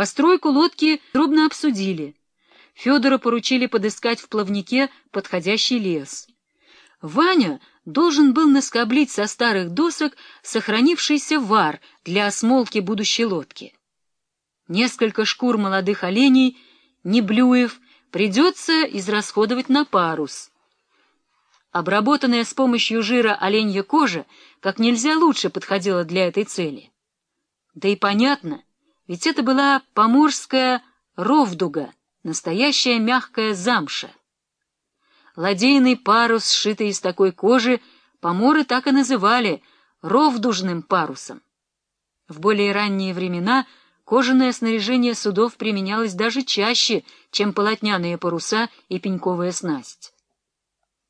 Постройку лодки трудно обсудили. Федора поручили подыскать в плавнике подходящий лес. Ваня должен был наскоблить со старых досок сохранившийся вар для осмолки будущей лодки. Несколько шкур молодых оленей, не блюев, придется израсходовать на парус. Обработанная с помощью жира оленья кожа как нельзя лучше подходила для этой цели. Да и понятно, ведь это была поморская ровдуга, настоящая мягкая замша. Ладейный парус, сшитый из такой кожи, поморы так и называли ровдужным парусом. В более ранние времена кожаное снаряжение судов применялось даже чаще, чем полотняные паруса и пеньковая снасть.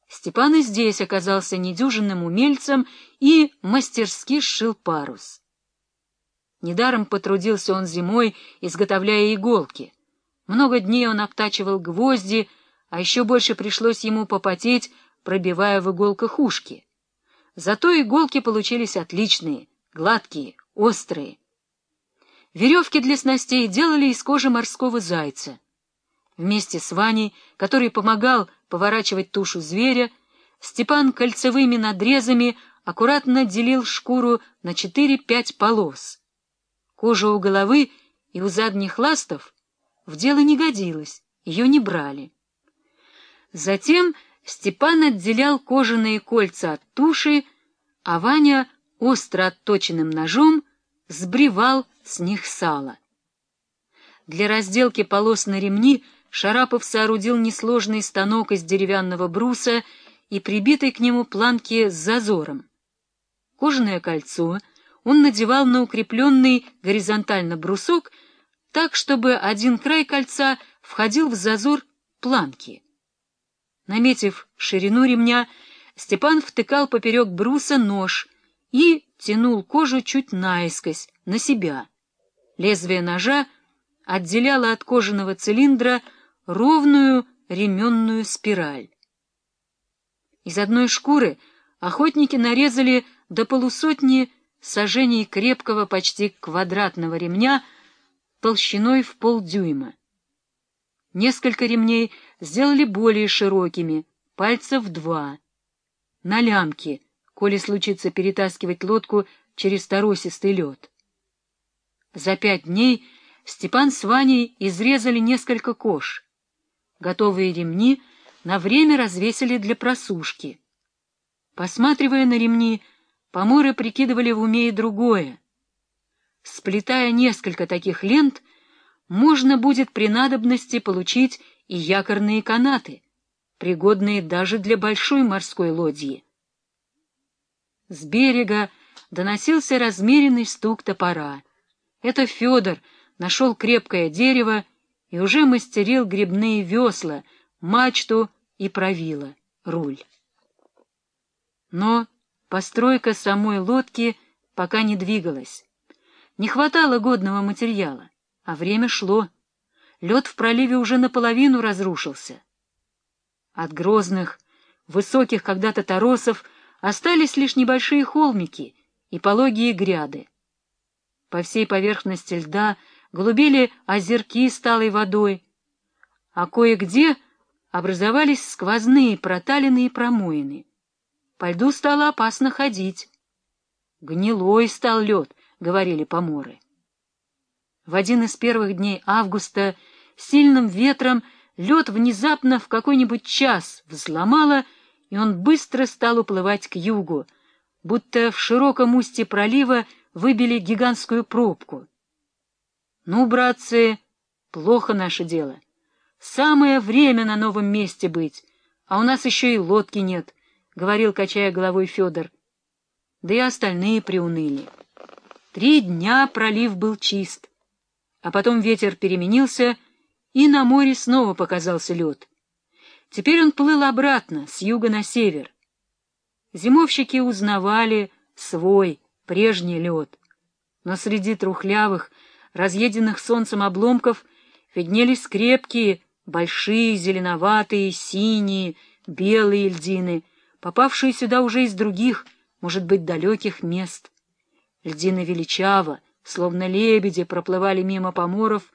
Степан и здесь оказался недюжинным умельцем и мастерски сшил парус. Недаром потрудился он зимой, изготовляя иголки. Много дней он обтачивал гвозди, а еще больше пришлось ему попотеть, пробивая в иголках ушки. Зато иголки получились отличные, гладкие, острые. Веревки для снастей делали из кожи морского зайца. Вместе с Ваней, который помогал поворачивать тушу зверя, Степан кольцевыми надрезами аккуратно делил шкуру на четыре-пять полос. Кожа у головы и у задних ластов в дело не годилась, ее не брали. Затем Степан отделял кожаные кольца от туши, а Ваня остро отточенным ножом сбривал с них сало. Для разделки полос на ремни — Шарапов соорудил несложный станок из деревянного бруса и прибитой к нему планки с зазором. Кожаное кольцо он надевал на укрепленный горизонтально брусок так, чтобы один край кольца входил в зазор планки. Наметив ширину ремня, Степан втыкал поперек бруса нож и тянул кожу чуть наискось, на себя. Лезвие ножа отделяло от кожаного цилиндра ровную ременную спираль. Из одной шкуры охотники нарезали до полусотни сажений крепкого почти квадратного ремня толщиной в полдюйма. Несколько ремней сделали более широкими, пальцев два. На лямке, коли случится перетаскивать лодку через торосистый лед. За пять дней Степан с Ваней изрезали несколько кож — Готовые ремни на время развесили для просушки. Посматривая на ремни, поморы прикидывали в уме и другое. Сплетая несколько таких лент, можно будет при надобности получить и якорные канаты, пригодные даже для большой морской лодьи. С берега доносился размеренный стук топора. Это Федор нашел крепкое дерево и уже мастерил грибные весла, мачту и правила, руль. Но постройка самой лодки пока не двигалась. Не хватало годного материала, а время шло. Лед в проливе уже наполовину разрушился. От грозных, высоких когда-то торосов остались лишь небольшие холмики и пологие гряды. По всей поверхности льда — голубели озерки с талой водой, а кое-где образовались сквозные проталины и промоины. По льду стало опасно ходить. «Гнилой стал лед», — говорили поморы. В один из первых дней августа сильным ветром лед внезапно в какой-нибудь час взломало, и он быстро стал уплывать к югу, будто в широком устье пролива выбили гигантскую пробку. Ну, братцы, плохо наше дело. Самое время на новом месте быть, а у нас еще и лодки нет, — говорил, качая головой Федор. Да и остальные приуныли. Три дня пролив был чист, а потом ветер переменился, и на море снова показался лед. Теперь он плыл обратно, с юга на север. Зимовщики узнавали свой, прежний лед, но среди трухлявых, разъеденных солнцем обломков виднелись крепкие, большие, зеленоватые, синие, белые льдины, попавшие сюда уже из других, может быть, далеких мест. Льдины величаво, словно лебеди проплывали мимо поморов